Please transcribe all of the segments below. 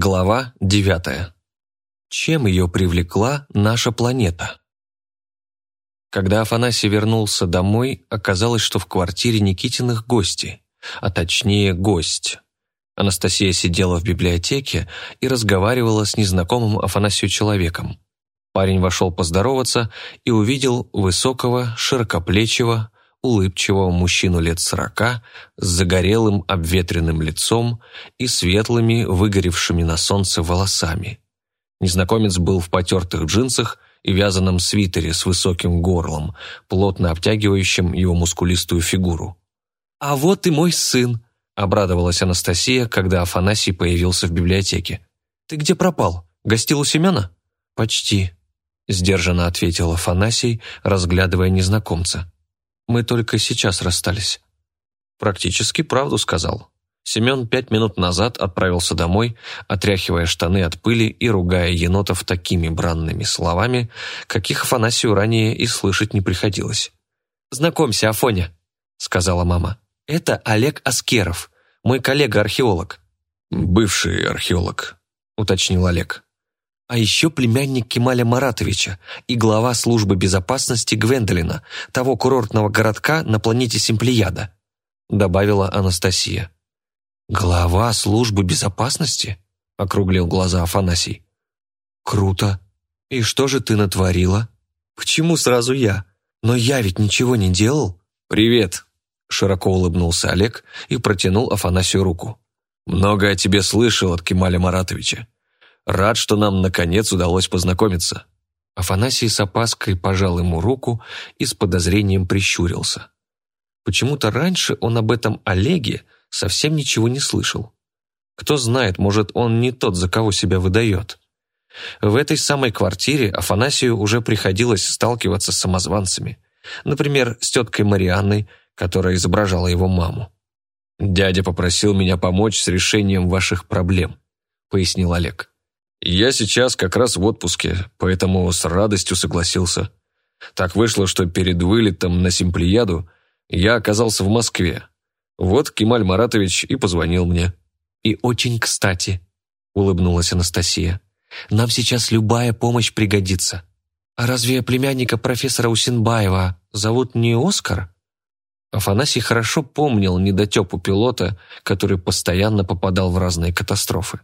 Глава девятая. Чем ее привлекла наша планета? Когда Афанасий вернулся домой, оказалось, что в квартире Никитиных гости, а точнее гость. Анастасия сидела в библиотеке и разговаривала с незнакомым Афанасию человеком. Парень вошел поздороваться и увидел высокого, широкоплечего, улыбчивого мужчину лет сорока с загорелым обветренным лицом и светлыми, выгоревшими на солнце волосами. Незнакомец был в потертых джинсах и вязаном свитере с высоким горлом, плотно обтягивающим его мускулистую фигуру. «А вот и мой сын», — обрадовалась Анастасия, когда Афанасий появился в библиотеке. «Ты где пропал? Гостил у Семена?» «Почти», — сдержанно ответил Афанасий, разглядывая незнакомца. Мы только сейчас расстались». Практически правду сказал. Семен пять минут назад отправился домой, отряхивая штаны от пыли и ругая енотов такими бранными словами, каких Афанасию ранее и слышать не приходилось. «Знакомься, Афоня», — сказала мама. «Это Олег Аскеров, мой коллега-археолог». «Бывший археолог», — уточнил Олег а еще племянник Кемаля Маратовича и глава службы безопасности Гвендолина, того курортного городка на планете Симплеяда», добавила Анастасия. «Глава службы безопасности?» округлил глаза Афанасий. «Круто. И что же ты натворила? Почему сразу я? Но я ведь ничего не делал». «Привет», широко улыбнулся Олег и протянул Афанасию руку. «Много о тебе слышал от Кемаля Маратовича. Рад, что нам, наконец, удалось познакомиться». Афанасий с опаской пожал ему руку и с подозрением прищурился. Почему-то раньше он об этом Олеге совсем ничего не слышал. Кто знает, может, он не тот, за кого себя выдает. В этой самой квартире Афанасию уже приходилось сталкиваться с самозванцами. Например, с теткой Марианной, которая изображала его маму. «Дядя попросил меня помочь с решением ваших проблем», — пояснил Олег. Я сейчас как раз в отпуске, поэтому с радостью согласился. Так вышло, что перед вылетом на Симплияду я оказался в Москве. Вот Кемаль Маратович и позвонил мне. «И очень кстати», — улыбнулась Анастасия. «Нам сейчас любая помощь пригодится. А разве племянника профессора Усинбаева зовут не Оскар?» Афанасий хорошо помнил недотепу пилота, который постоянно попадал в разные катастрофы.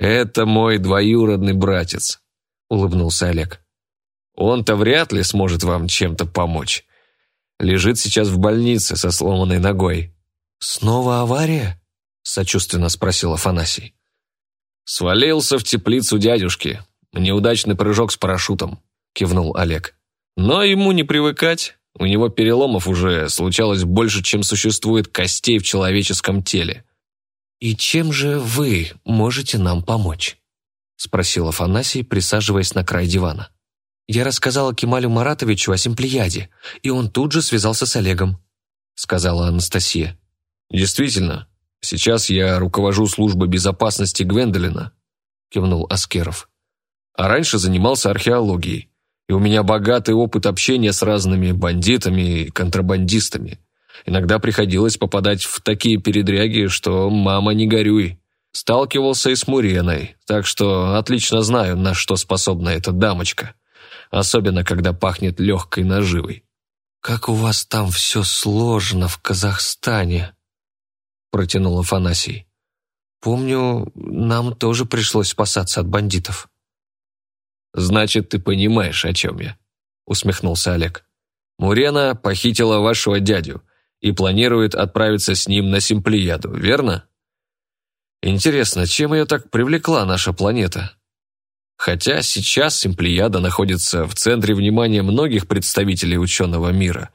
«Это мой двоюродный братец», — улыбнулся Олег. «Он-то вряд ли сможет вам чем-то помочь. Лежит сейчас в больнице со сломанной ногой». «Снова авария?» — сочувственно спросил Афанасий. «Свалился в теплицу дядюшки. Неудачный прыжок с парашютом», — кивнул Олег. «Но ему не привыкать. У него переломов уже случалось больше, чем существует костей в человеческом теле. «И чем же вы можете нам помочь?» — спросил Афанасий, присаживаясь на край дивана. «Я рассказала Кемалю Маратовичу о Симплеяде, и он тут же связался с Олегом», — сказала Анастасия. «Действительно, сейчас я руковожу службой безопасности Гвендолина», — кивнул Аскеров. «А раньше занимался археологией, и у меня богатый опыт общения с разными бандитами и контрабандистами. Иногда приходилось попадать в такие передряги, что «мама, не горюй». Сталкивался и с Муреной, так что отлично знаю, на что способна эта дамочка. Особенно, когда пахнет легкой наживой. «Как у вас там все сложно в Казахстане», — протянул Афанасий. «Помню, нам тоже пришлось спасаться от бандитов». «Значит, ты понимаешь, о чем я», — усмехнулся Олег. «Мурена похитила вашего дядю, и планирует отправиться с ним на Симплияду, верно? Интересно, чем ее так привлекла наша планета? Хотя сейчас Симплияда находится в центре внимания многих представителей ученого мира.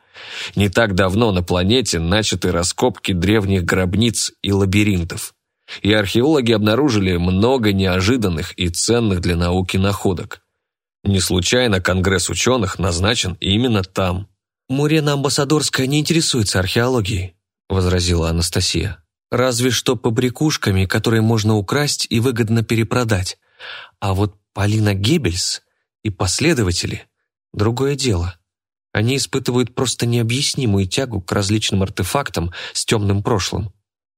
Не так давно на планете начаты раскопки древних гробниц и лабиринтов. И археологи обнаружили много неожиданных и ценных для науки находок. Не случайно Конгресс ученых назначен именно там. «Мурена Амбассадорская не интересуется археологией», – возразила Анастасия. «Разве что побрякушками, которые можно украсть и выгодно перепродать. А вот Полина Геббельс и последователи – другое дело. Они испытывают просто необъяснимую тягу к различным артефактам с темным прошлым».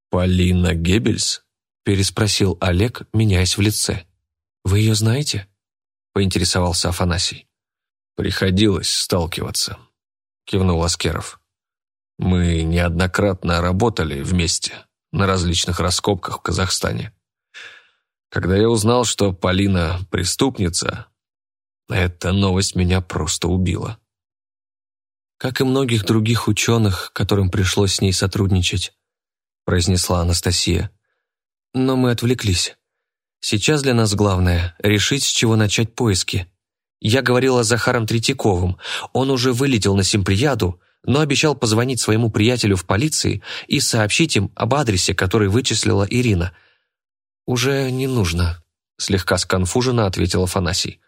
«Полина Геббельс?» – переспросил Олег, меняясь в лице. «Вы ее знаете?» — поинтересовался Афанасий. «Приходилось сталкиваться», — кивнул Аскеров. «Мы неоднократно работали вместе на различных раскопках в Казахстане. Когда я узнал, что Полина преступница, эта новость меня просто убила. Как и многих других ученых, которым пришлось с ней сотрудничать, произнесла Анастасия. Но мы отвлеклись. Сейчас для нас главное — решить, с чего начать поиски. Я говорила с Захаром Третьяковым. Он уже вылетел на Симплияду, но обещал позвонить своему приятелю в полиции и сообщить им об адресе, который вычислила Ирина. «Уже не нужно», — слегка сконфуженно ответил Афанасий.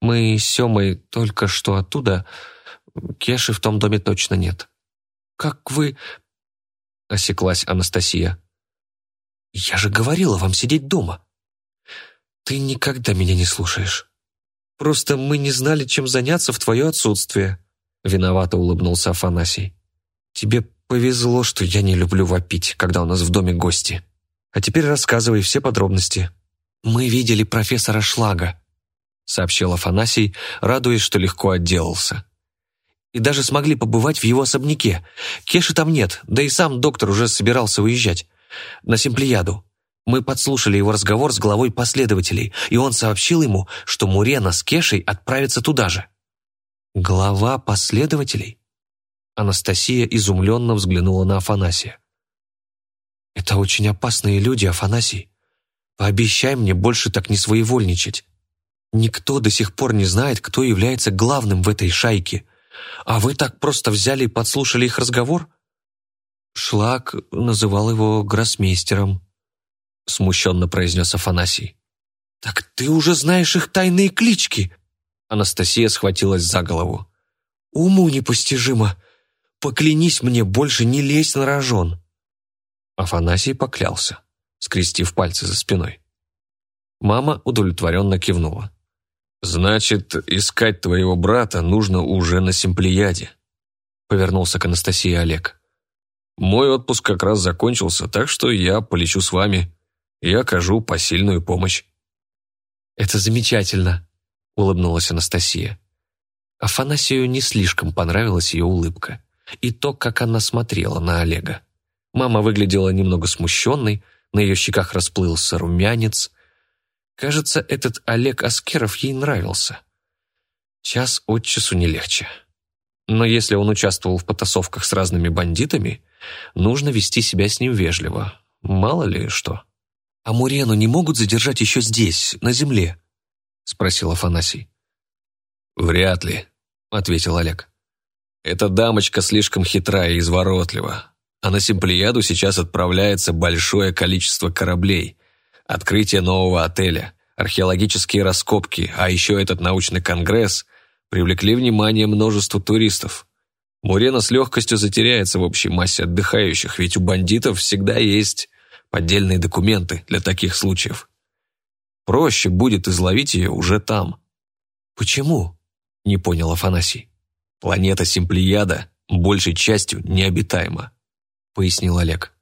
«Мы с Семой только что оттуда. Кеши в том доме точно нет». «Как вы...» — осеклась Анастасия. «Я же говорила вам сидеть дома». «Ты никогда меня не слушаешь. Просто мы не знали, чем заняться в твое отсутствие», — виновато улыбнулся Афанасий. «Тебе повезло, что я не люблю вопить, когда у нас в доме гости. А теперь рассказывай все подробности». «Мы видели профессора Шлага», — сообщил Афанасий, радуясь, что легко отделался. «И даже смогли побывать в его особняке. Кеши там нет, да и сам доктор уже собирался уезжать. На Симплияду. Мы подслушали его разговор с главой последователей, и он сообщил ему, что Мурена с Кешей отправятся туда же. «Глава последователей?» Анастасия изумленно взглянула на Афанасия. «Это очень опасные люди, Афанасий. Пообещай мне больше так не своевольничать. Никто до сих пор не знает, кто является главным в этой шайке. А вы так просто взяли и подслушали их разговор?» Шлак называл его гроссмейстером, смущенно произнес Афанасий. «Так ты уже знаешь их тайные клички!» Анастасия схватилась за голову. «Уму непостижимо! Поклянись мне, больше не лезь на рожон!» Афанасий поклялся, скрестив пальцы за спиной. Мама удовлетворенно кивнула. «Значит, искать твоего брата нужно уже на Симплияде», повернулся к Анастасии Олег. «Мой отпуск как раз закончился, так что я полечу с вами и окажу посильную помощь». «Это замечательно», — улыбнулась Анастасия. Афанасию не слишком понравилась ее улыбка и то, как она смотрела на Олега. Мама выглядела немного смущенной, на ее щеках расплылся румянец. Кажется, этот Олег Аскеров ей нравился. Час от часу не легче. Но если он участвовал в потасовках с разными бандитами, нужно вести себя с ним вежливо. Мало ли что. «А Мурену не могут задержать еще здесь, на земле?» — спросил Афанасий. «Вряд ли», — ответил Олег. «Эта дамочка слишком хитра и изворотлива, а на Симплияду сейчас отправляется большое количество кораблей, открытие нового отеля, археологические раскопки, а еще этот научный конгресс привлекли внимание множества туристов. Мурена с легкостью затеряется в общей массе отдыхающих, ведь у бандитов всегда есть поддельные документы для таких случаев. Проще будет изловить ее уже там. «Почему?» – не понял Афанасий. «Планета Симплияда большей частью необитаема», – пояснил Олег.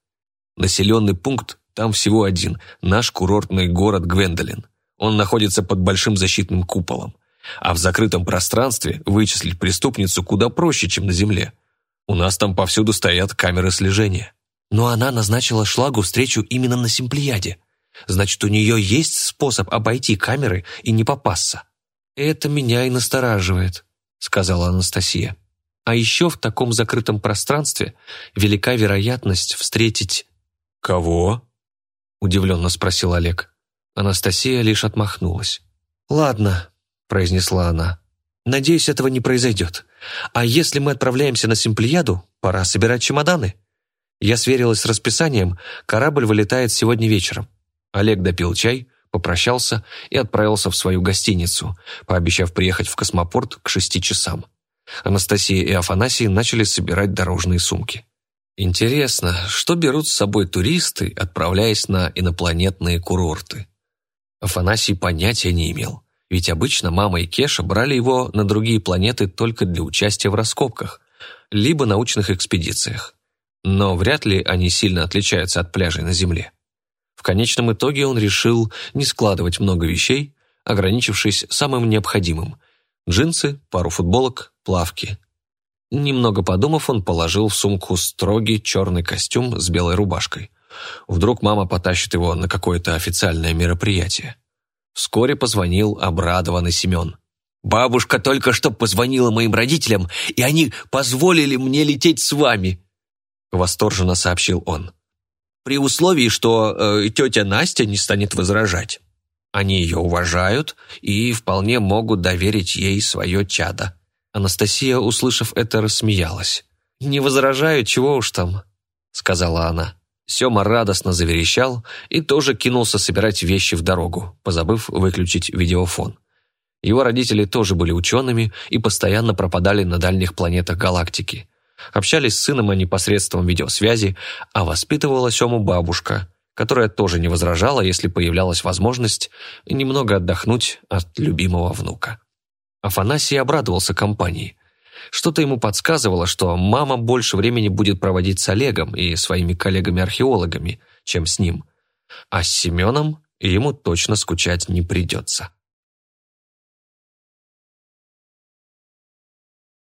«Населенный пункт там всего один – наш курортный город Гвендолин. Он находится под большим защитным куполом. А в закрытом пространстве вычислить преступницу куда проще, чем на Земле. У нас там повсюду стоят камеры слежения». Но она назначила Шлагу встречу именно на Симплияде – Значит, у нее есть способ обойти камеры и не попасться. Это меня и настораживает, сказала Анастасия. А еще в таком закрытом пространстве велика вероятность встретить... «Кого?» – удивленно спросил Олег. Анастасия лишь отмахнулась. «Ладно», – произнесла она. «Надеюсь, этого не произойдет. А если мы отправляемся на Симплияду, пора собирать чемоданы. Я сверилась с расписанием, корабль вылетает сегодня вечером. Олег допил чай, попрощался и отправился в свою гостиницу, пообещав приехать в космопорт к шести часам. Анастасия и Афанасий начали собирать дорожные сумки. Интересно, что берут с собой туристы, отправляясь на инопланетные курорты? Афанасий понятия не имел, ведь обычно мама и Кеша брали его на другие планеты только для участия в раскопках, либо научных экспедициях. Но вряд ли они сильно отличаются от пляжей на Земле. В конечном итоге он решил не складывать много вещей, ограничившись самым необходимым – джинсы, пару футболок, плавки. Немного подумав, он положил в сумку строгий черный костюм с белой рубашкой. Вдруг мама потащит его на какое-то официальное мероприятие. Вскоре позвонил обрадованный Семен. «Бабушка только что позвонила моим родителям, и они позволили мне лететь с вами», — восторженно сообщил он. «При условии, что э, тетя Настя не станет возражать. Они ее уважают и вполне могут доверить ей свое чадо». Анастасия, услышав это, рассмеялась. «Не возражаю, чего уж там», — сказала она. Сема радостно заверещал и тоже кинулся собирать вещи в дорогу, позабыв выключить видеофон. Его родители тоже были учеными и постоянно пропадали на дальних планетах галактики. Общались с сыном они посредством видеосвязи, а воспитывала Сему бабушка, которая тоже не возражала, если появлялась возможность немного отдохнуть от любимого внука. Афанасий обрадовался компании. Что-то ему подсказывало, что мама больше времени будет проводить с Олегом и своими коллегами-археологами, чем с ним. А с Семеном ему точно скучать не придется.